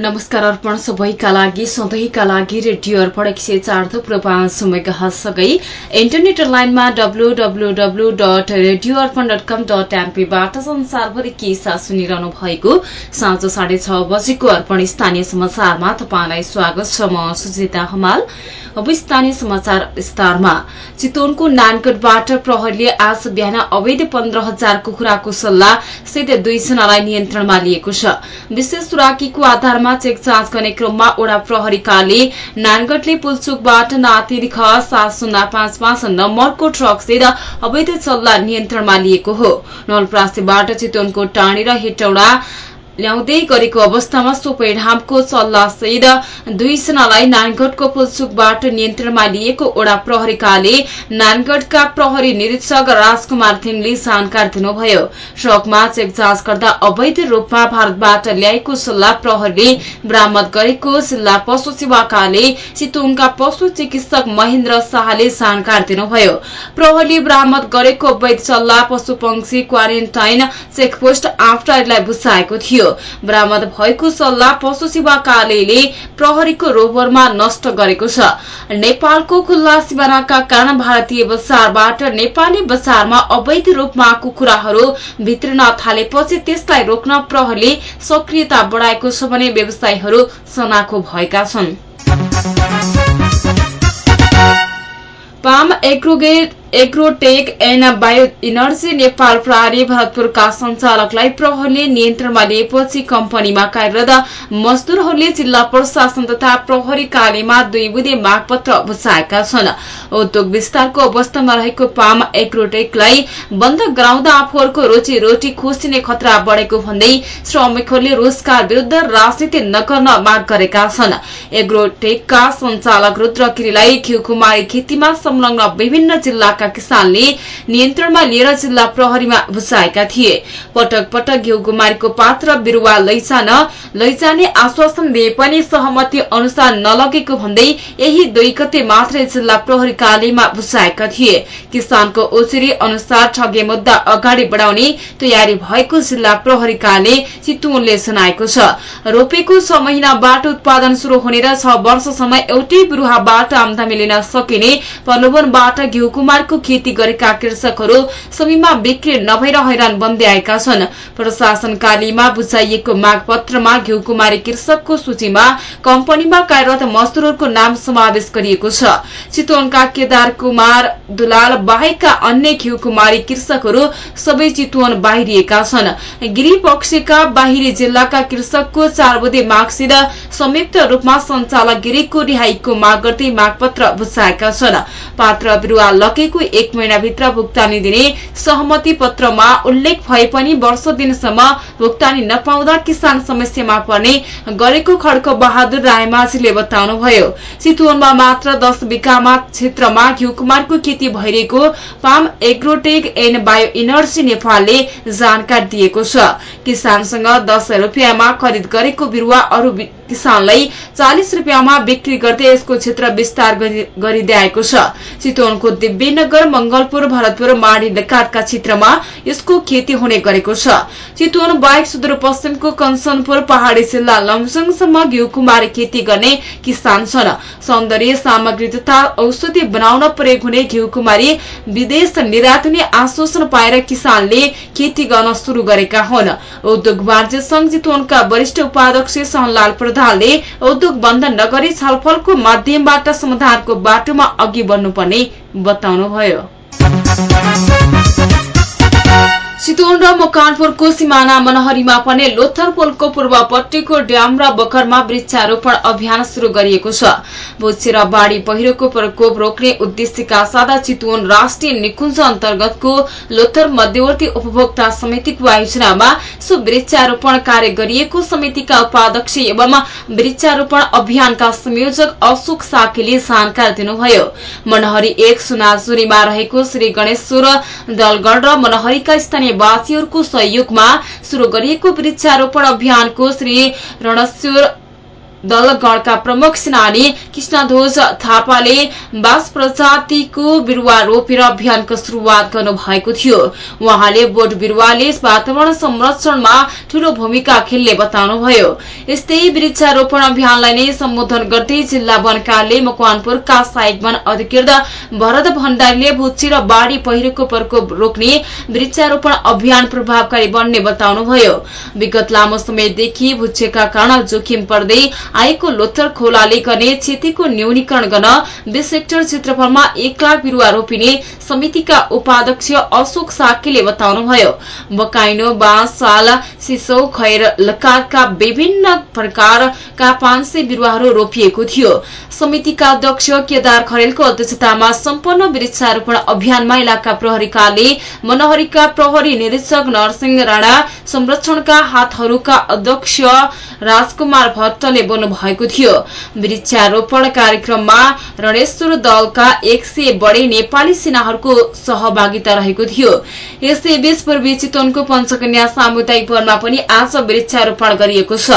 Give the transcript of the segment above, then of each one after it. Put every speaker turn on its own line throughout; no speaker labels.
नमस्कार अर्पण सबैका लागि सधैँका लागि रेडियो अर्पण एक सय चार थुप्रो पाँच मेगासँगै इन्टरनेट लाइनमा W W W dot radio Arpan dot com dot एनपीबाट संसारभरि के साथ सुनिरहनु भएको साँझ साढे छ बजेको अर्पण स्थानीय समाचारमा तपाईँलाई स्वागत छ म सुजिता हमाल। अब स्थानीय समाचार चितवनको नानगढबाट प्रहरीले आज बिहान अवैध पन्ध्र हजार कुखुराको सल्लाह सहित दुईजनालाई नियन्त्रणमा लिएको छ। विशेष सुराकीको आधारमा चेक जाँच गर्ने क्रममा ओडा प्रहरीकाले नानगढले पुलचोकबाट नातिर ख सात शून्य पाँच पाँच नम्बरको ट्रकसित अवैध सल्लाह नियन्त्रणमा लिएको हो। नलप्रासीबाट चितवनको टाँडी र हेटौडा ल्याउँदै गरेको अवस्थामा सोपैढामको सल्लाहसहित दुईजनालाई नानगढको पुलचुकबाट नियन्त्रणमा लिएको ओडा प्रहरीकाले नानगढका प्रहरी निरीक्षक राजकुमार थिङले जानकारी दिनुभयो। ट्रकमा चेक जाँच गर्दा अवैध रूपमा भारतबाट ल्याएको सल्लाह प्रहरीले बरामद गरेको जिल्ला पशु सेवाकाले चितुङका पशु चिकित्सक महेन्द्र शाहले जानकारी दिनुभयो। प्रहरीले बरामद गरेको अवैध सल्लाह पशु पंक्षी क्वारेन्टाइन चेकपोस्ट आफ्टारलाई बुझाएको थियो। बरामद भएको सल्लाह पशु सेवा कार्यालयले प्रहरीको रोभरमा नष्ट गरेको छ। नेपालको खुल्ला सिमानाका कारण भारतीय बजारबाट नेपाली बजारमा अवैध रूपमा कुखुराहरू भित्रिन थालेपछि त्यसलाई रोक्न प्रहरीले सक्रियता बढ़ाएको छ भने व्यवसायीहरू सनाखो भएका छन्। Agrotech and Bio Energy Nepal प्रहरी भरतपुरका संचालकलाई प्रहरीले नियन्त्रणमा लिएपछि कम्पनीमा कार्यरत मजदूरहरूले जिल्ला प्रशासन तथा प्रहरी कार्यमा दुई बुधे मागपत्र बुझाएका छन्। उद्योग विस्तारको अवस्थामा रहेको पाम एग्रोटेकलाई बन्द गराउँदा आफूहरूको रोजी रोटी खोसिने खतरा बढ़ेको भन्दै श्रमिकहरूले रोजगार विरूद्ध राजनीति नगर्न माग गरेका छन्। एग्रोटेकका संचालक रुद्र गिरीलाई घिउकुमारी खेतीमा संलग्न विभिन्न जिल्ला किसानले नियन्त्रणमा लिएर जिल्ला प्रहरीमा बुझाएका थिए। पटक पटक घिउकुमारीको पात्र बिरूवा लैजान लैजाने आश्वासन दिए पनि सहमति अनुसार नलगेको भन्दै यही दुई गते मात्रै जिल्ला प्रहरी कार्यालयमा बुझाएका थिए। किसानको ओचरी अनुसार ठगे मुद्दा अगाडि बढ़ाउने तयारी भएको जिल्ला प्रहरी कार्यालय चितुवनले जनाएको छ। रोपेको छ महिनाबाट उत्पादन शुरू हुने र छ वर्षसम्म एउटै बिरूवाबाट आमदामी लिन सकिने प्रलोभनबाट घिउकुमारको खेती गरेका कृषकहरू समयमा बिक्री नभएर हैरान बन्दै आएका छन्। प्रशासन कार्यालयमा बुझाइएको माग पत्रमा घिउकुमारी कृषकको सूचीमा कम्पनीमा कार्यरत मजदूरहरूको नाम समावेश गरिएको छ। चितवनका केदार कुमार दुलाल बाहेकका अन्य घिउकुमारी कृषकहरू सबै चितवन बाहिरिएका छन्। गिरी बाहिरी जिल्लाका कृषकको चार बुधे मागसित संयुक्त रूपमा संचालक गिरीको रिहाईको माग गर्दै मागपत्र बुझाएका छन्। पात्र बिरूवा लगेको एक महिनाभित्र भुक्तानी दिने सहमति पत्रमा उल्लेख भए पनि वर्ष दिनसम्म भुक्तानी नपाउँदा किसान समस्यामा पर्ने गरेको खड्क बहादुर रायमाझीले बताउनुभयो। चितवनमा मात्र दश बिघामा क्षेत्रमा घिउकुमारको खेती भइरहेको Palm Agrotech and Bio Energy नेपालले जानकारी दिएको छ। किसानसँग दश रूपियाँमा खरिद गरेको बिरूवा अरू किसानलाई चालिस रूपियाँमा बिक्री गर्दै यसको क्षेत्र विस्तार गरिदिएको छ। चितवनको दिव्यनगर मंगलपुर भरतपुर माडी लगायतका क्षेत्रमा यसको खेती हुने गरेको छ। चितवन बाहेक सुदूरपश्चिमको कञ्चनपुर पहाड़ी जिल्ला लमसङसम्म घिउकुमारी खेती गर्ने किसान छन्। सौन्दर्य सामग्री तथा औषधि बनाउन प्रयोग हुने घिउकुमारी विदेश निर्यात हुने आश्वासन पाएर किसानले खेती गर्न शुरू गरेका हुन्। उद्योग वाणिज्य संघ चितवनका वरिष्ठ उपाध्यक्ष सहनलाल प्रधानले उद्योग बन्द नगरी छलफलको माध्यमबाट समाधानको बाटोमा अघि बढ्नुपर्ने बताउनुभयो। चितवन र मकानपुरको सिमाना मनहरीमा पर्ने लोथर पोलको पूर्वपट्टिको ड्याम र बकरमा वृक्षारोपण अभियान शुरू गरिएको छ। भुच्छे बाढ़ी पहिरोको प्रकोप रोक्ने उद्देश्यका साथ चितवन राष्ट्रिय निकुञ्ज अन्तर्गतको लोथर मध्यवर्ती उपभोक्ता समितिको आयोजनामा सो वृक्षारोपण कार्य गरिएको समितिका उपाध्यक्ष एवं वृक्षारोपण अभियानका संयोजक अशोक साकेले जानकारी दिनुभयो। मनहरी एक सुनाजुरीमा रहेको श्री गणेश्वर दलगढ़ र मनहरीका स्थानीय वासीहरूको सहयोगमा शुरू गरिएको वृक्षारोपण अभियानको श्री रणश्वर दलगणका प्रमुख सेनानी कृष्णध्वज थापाले बाँस प्रजातिको बिरूवा रोपेर अभियानको शुरूआत गर्नुभएको थियो। उहाँले बोट बिरूवाले वातावरण संरक्षणमा ठूलो भूमिका खेल्ने बताउनुभयो। यस्तै वृक्षारोपण अभियानलाई नै सम्बोधन गर्दै जिल्ला वन कार्यालय मकवानपुरका सहायक वन अधिकृत भरत भण्डारीले भुच्ची र बाढ़ी पहिरोको प्रकोप रोक्ने वृक्षारोपण अभियान प्रभावकारी बन्ने बताउनुभयो। विगत लामो समयदेखि भुच्चेका कारण जोखिम पर्दै आएको लोथर खोलाले गर्ने क्षतिको न्यूनीकरण गर्न बीस हेक्टर क्षेत्रफलमा एक लाख बिरूवा रोपिने समितिका उपाध्यक्ष अशोक साकेले बताउनुभयो। बकाइनो बाँस साल सिसौ खैर लगायतका विभिन्न प्रकारका पाँच सय बिरूवाहरू रोपिएको थियो। समितिका अध्यक्ष केदार खरेलको अध्यक्षतामा सम्पन्न वृक्षारोपण अभियानमा इलाका प्रहरीकाले मनहरीका प्रहरी निरीक्षक नरसिंह राणा संरक्षणका हातहरूका अध्यक्ष राजकुमार भट्टले बोल्नु भएको थियो। वृक्षारोपण कार्यक्रममा रणेश्वर दलका एक सय बढ़ी नेपाली सेनाहरूको सहभागिता रहेको थियो। यसैबीच पूर्वी चितवनको पञ्चकन्या सामुदायिक वनमा पनि आज वृक्षारोपण गरिएको छ।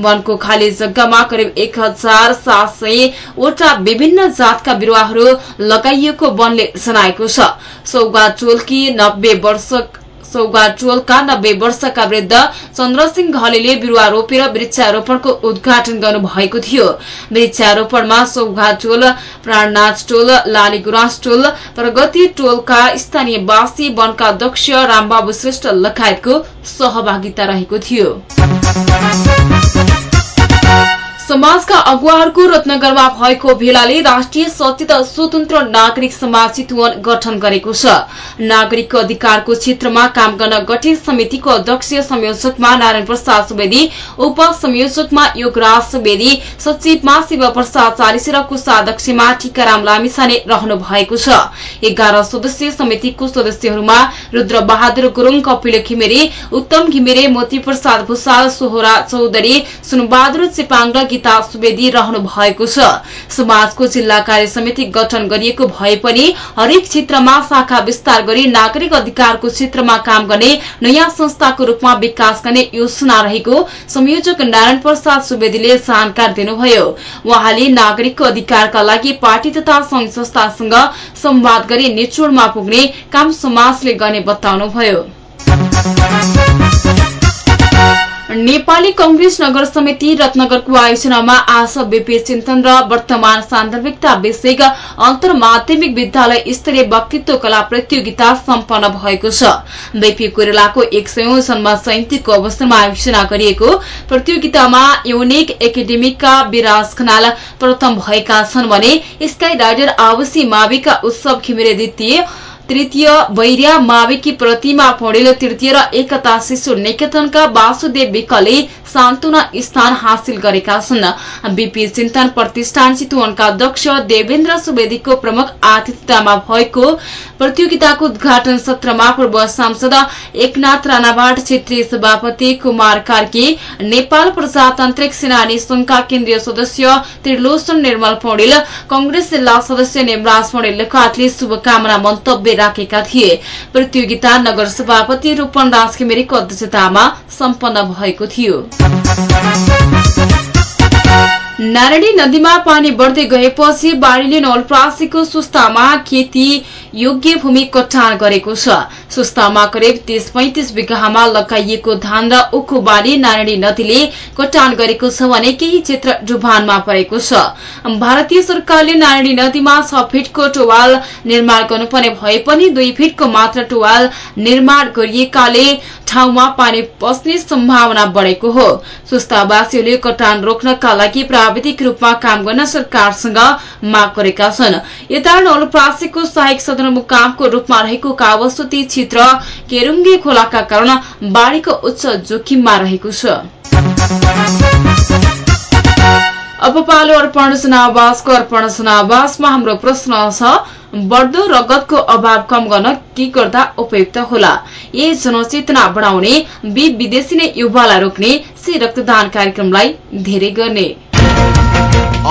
वनको खाली जग्गामा करिब एक हजार सात सय वटा विभिन्न जातका बिरूवाहरू लगाइएको वनले जनाएको छ। सौगा टोलकी नब्बे वर्ष सौगाटोलका नब्बे वर्षका वृद्ध चन्द्रसिंह घलेले बिरूवा रोपेर वृक्षारोपणको उद्घाटन गर्नुभएको थियो। वृक्षारोपणमा सौगाटोल प्राणनाथ टोल लालीगुराँस टोल प्रगति टोलका स्थानीयवासी वनका अध्यक्ष रामबाबु श्रेष्ठ लगायतको सहभागिता रहेको थियो। समाजका अगुवाहरूको रत्नगरमा भएको भेलाले राष्ट्रिय सचेत स्वतन्त्र नागरिक समाज चितवन गठन गरेको छ। नागरिकको अधिकारको क्षेत्रमा काम गर्न गठित समितिको अध्यक्ष संयोजकमा नारायण प्रसाद सुवेदी उप संयोजकमा योगराज सुवेदी सचिवमा शिव प्रसाद चालिसी र कोषाध्यक्षमा टीकाराम लामिछाने रहनु भएको छ। एघार सदस्यीय समितिको सदस्यहरूमा रुद्र बहादुर गुरूङ कपिल घिमिरे उत्तम घिमिरे मोती प्रसाद भूषाल सोहोरा चौधरी सुनबहादुर चेपाङ र गीता सुवेदी रहनु भएको छ। समाजको जिल्ला कार्य समिति गठन गरिएको भए पनि हरेक क्षेत्रमा शाखा विस्तार गरी नागरिक अधिकारको क्षेत्रमा काम गर्ने नयाँ संस्थाको रूपमा विकास गर्ने योजना रहेको संयोजक नारायण प्रसाद सुवेदीले जानकारी दिनुभयो। उहाँले नागरिकको अधिकारका लागि पार्टी तथा संघ संस्थासँग संवाद गरी निचोड़मा पुग्ने काम समाजले गर्ने बताउनुभयो। नेपाली कंग्रेस नगर समिति रत्नगरको आयोजनामा आज बीपी चिन्तन र वर्तमान सान्दर्भिकता विषय अन्तर माध्यमिक विद्यालय स्तरीय वक्तित्व कला प्रतियोगिता सम्पन्न भएको छ। बीपी कोइरालाको एक सयौं जन्म जयन्तीको अवसरमा आयोजना गरिएको प्रतियोगितामा युनिक एकाडेमिकका विराज खनाल प्रथम भएका छन् भने स्काई राइडर आवासी माविका उत्सव घिमिरे द्वितीय तृतीय वैर्या माविकी प्रतिमा पौडेल तृतीय र एकता शिशु निकेतनका वासुदेव विकले सान्तुना स्थान हासिल गरेका छन्। बीपी चिन्तन प्रतिष्ठान चितवनका अध्यक्ष देवेन्द्र सुवेदीको प्रमुख आतिथ्यतामा भएको प्रतियोगिताको उद्घाटन सत्रमा पूर्व सांसद एकनाथ राणाबाट क्षेत्रीय सभापति कुमार कार्की नेपाल प्रजातान्त्रिक सेनानी संघका केन्द्रीय सदस्य त्रिलोचन निर्मल पौडेल कंग्रेस जिल्ला सदस्य नेमराज पौडेल लगायतले शुभकामना मन्तव्य राखेका थिए प्रतियोगिता नगर सभापति रूपन राज घिमिरेको अध्यक्षतामा सम्पन्न भएको थियो नारायणी नदीमा पानी बढ्दै गएपछि बाढ़ीले नवलप्रासीको सुस्तामा खेती योग्य भूमि कटान गरेको छ सुस्तामा करिब तीस पैंतिस बिघामा लगाइएको धान र उखु बाली नारायणी नदीले कटान गरेको छ भने केही क्षेत्र डुबानमा परेको छ। भारतीय सरकारले नारायणी नदीमा छ फिटको टोवाल निर्माण गर्नुपर्ने भए पनि दुई फिटको मात्र टोवाल निर्माण गरिएकाले ठाउँमा पानी पस्ने सम्भावना बढ़ेको हो। सुस्तावासीहरूले कटान रोक्नका लागि प्राविधिक रूपमा काम गर्न सरकारसँग माग गरेका छन्। यता नवलप्रासीको सहायक सदरमुकामको रूपमा रहेको कावस्वती क्षेत्र केरुङ्गे खोलाका कारण बाढ़ीको उच्च जोखिममा रहेको छ। अब पालो अर्पण जनावासको अर्पण जनावासमा हाम्रो प्रश्न छ बढ्दो रगतको अभाव कम गर्न के गर्दा उपयुक्त होला? ए जनचेतना बढाउने बी विदेशी नै युवालाई रोक्ने सी रक्तदान कार्यक्रमलाई धेरै गर्ने।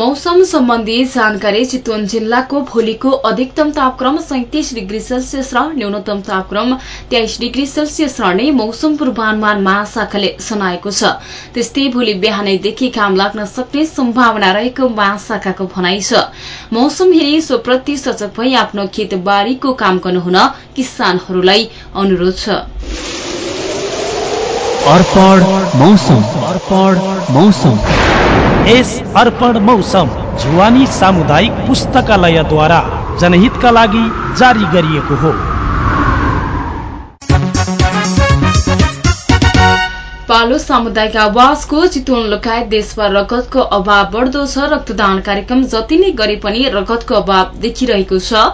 मौसम सम्बन्धी जानकारी चितवन जिल्लाको भोलिको अधिकतम तापक्रम सैतिस डिग्री सेल्सियस र न्यूनतम तापक्रम तेइस डिग्री सेल्सियस रहने मौसम पूर्वानुमान महाशाखाले सुनाएको छ। त्यस्तै भोलि बिहानैदेखि घाम लाग्न सक्ने सम्भावना रहेको महाशाखाको भनाइ छ। मौसम हेरी सोप्रति सचक भई आफ्नो खेतबारीको काम गर्नुहुन किसानहरूलाई अनुरोध छ।
मौसम।
यस अर्पण मौसम जुवानी सामुदायिक पुस्तकालयद्वारा जनहितका लागि जारी गरिएको हो।
पालो सामुदायिक आवासको चितवन लगायत देशभर रगतको अभाव बढ्दो छ। रक्तदान कार्यक्रम जति नै गरे पनि रगतको अभाव देखिरहेको छ।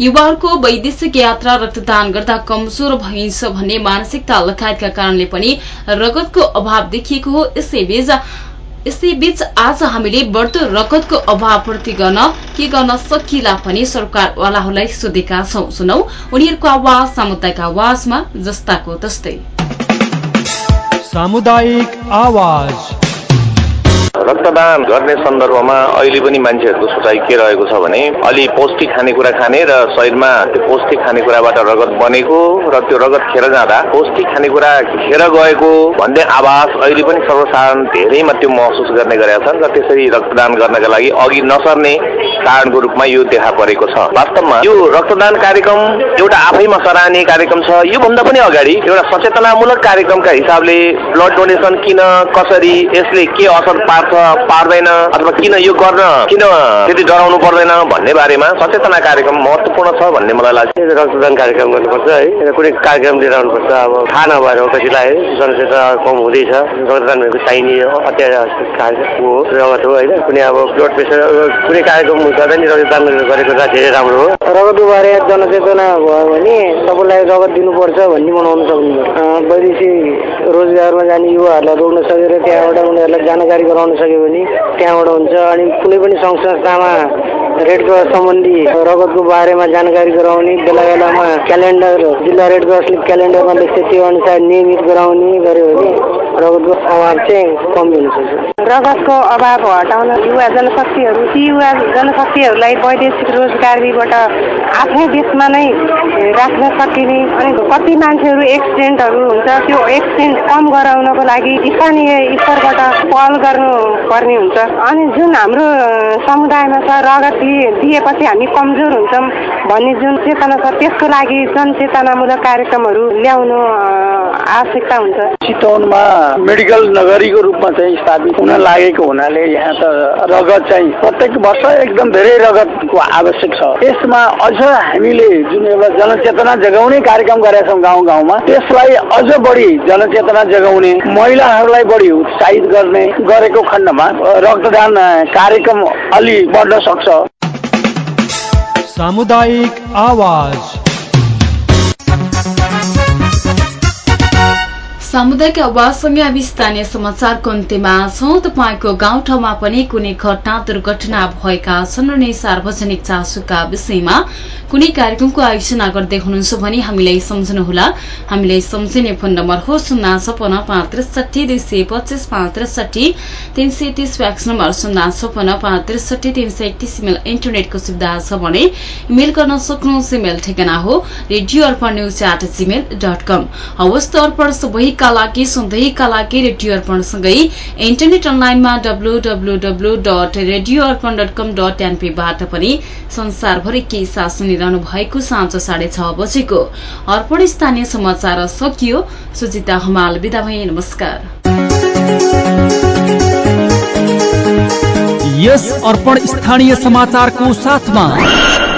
युवाहरूको वैदेशिक यात्रा रक्तदान गर्दा कमजोर भइन्छ भन्ने मानसिकता लगायतका कारणले पनि रगतको अभाव देखिएको हो। यसैबीच यसैबीच आज हामीले बढ्दो रगतको अभावपूर्ति गर्न के गर्न सकिला पनि सरकारवालाहरूलाई सोधेका छौं। सुनौ उनीहरूको आवाज सामुदायिक आवाजमा जस्ताको तस्तै।
सामुदायिक आवाज।
रक्तदान गर्ने सन्दर्भमा अहिले पनि मान्छेहरूको सोचाइ के रहेको छ भने अलि पौष्टिक खानेकुरा खाने र शरीरमा त्यो पौष्टिक खानेकुराबाट रगत बनेको र त्यो रगत खेर जाँदा पौष्टिक खानेकुरा खेर गएको भन्ने आवाज अहिले पनि सर्वसाधारण धेरैमा त्यो महसुस गर्ने गरेका छन् र त्यसरी रक्तदान गर्नका लागि अघि नसर्ने कारणको रूपमा यो देखा परेको छ। वास्तवमा यो रक्तदान कार्यक्रम एउटा आफैमा सराहनीय कार्यक्रम छ। योभन्दा पनि अगाडि एउटा सचेतनामूलक कार्यक्रमका हिसाबले ब्लड डोनेसन किन कसरी यसले के असर पार्छ पार्दैन अथवा किन यो गर्न किन त्यति डराउनु पर्दैन भन्ने बारेमा सचेतना कार्यक्रम महत्वपूर्ण छ भन्ने मलाई लाग्छ।
रक्तदान कार्यक्रम गर्नुपर्छ है। कुनै कार्यक्रम लिएर आउनुपर्छ। अब थाहा नभएर है जनचेतना कम हुँदैछ। रक्तदान भएको चाहिने अत्यावश्यक हो रगत हो होइन। कुनै अब ब्लड प्रेसर कुनै कार्यक्रम गर्दा नि रक्तदान गरेको त धेरै राम्रो हो।
रगतको बारे जनचेतना भयो भने सबैलाई रगत दिनुपर्छ भन्ने बनाउन सक्नु वैदेशिक रोजगारमा जाने युवाहरूलाई रोक्न सकेर त्यहाँबाट उनीहरूलाई जानकारी गराउन सक्यो भने त्यहाँबाट हुन्छ अनि कुनै पनि सङ्घ संस्थामा रेड क्रस सम्बन्धी रगतको बारेमा जानकारी गराउने बेला बेलामा क्यालेन्डर जिल्ला रेड क्रसले क्यालेन्डरमा लेख्छ त्यो अनुसार नियमित गराउने गऱ्यो भने रगतको अभाव
हटाउन युवा जनशक्तिहरू ती युवा जनशक्तिहरूलाई वैदेशिक रोजगारीबाट आफ्नै देशमा नै राख्न सकिने अनि कति मान्छेहरू एक्सिडेन्टहरू हुन्छ त्यो एक्सिडेन्ट कम गराउनको लागि स्थानीय स्तरबाट पहल गर्नु पर्ने हुन्छ। अनि जुन हाम्रो समुदायमा छ रगत दिए दिएपछि हामी कमजोर हुन्छौँ भन्ने जुन चेतना छ त्यसको लागि जनचेतनामूलक कार्यक्रमहरू ल्याउनु आवश्यकता हुन्छ।
चितवनमा मेडिकल नगरीको रूपमा चाहिँ स्थापित हुन लागेको हुनाले यहाँ त रगत चाहिँ प्रत्येक वर्ष एकदम धेरै रगतको आवश्यक छ। यसमा अझ हामीले जुन एउटा जनचेतना जगाउने कार्यक्रम गरेका छौँ गाउँ गाउँमा त्यसलाई अझ बढी जनचेतना जगाउने महिलाहरूलाई बढी उत्साहित गर्ने गरेको खण्डमा रक्तदान कार्यक्रम अलि बढ्न सक्छ।
सामुदायिक आवाज।
सामुदायिक आवाजसँगै हामी स्थानीय समाचारको अन्त्यमा छौं। तपाईँको गाउँठाउँमा पनि कुनै घटना दुर्घटना भएका छन् र सार्वजनिक चासोका विषयमा कुनै कार्यक्रमको आयोजना गर्दै हुनुहुन्छ भने हामीलाई सम्झनुहोला। हामीलाई सम्झिने फोन नम्बर हो शून्य छपन्न पाँच त्रिसठी दुई सय पच्चिस पाँच त्रिसठी तीन सय तीस फ्याक्स नम्बर शून्य छपन्न पाँच त्रिसठी तीन सय एकतिस इमेल इन्टरनेटको सुविधा छ भने इमेल गर्न सक्नुहोस् इमेल ठेगाना हो radio Arpan news at Gmail dot com हवस् अर्पण सबैका लागि सधैँका लागि रेडियो अर्पणसँगै इन्टरनेट अनलाइनमा W W W dot radio Arpan dot com dot एनपीबाट पनि संसारभरि के साथ सुनिरहनु भएको साँझ साढे छ बजेको अर्पण स्थानीय समाचार सकियो। सुजिता हमाल विदा भए नमस्कार।
यस अर्पण स्थानीय समाचारको साथमा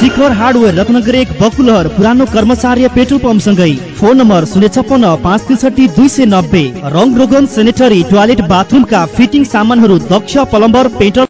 शिखर हार्डवेयर रत्नगर एक बकुलहर पुरानो कर्मचार्य पेट्रोल पम्प सँगै फोन नम्बर शून्य छप्पन्न पाँच त्रिसठी दुई सय नब्बे। रङ रोगन सेनेटरी टोयलेट बाथरुमका फिटिङ सामानहरू दक्ष प्लम्बर पेन्टर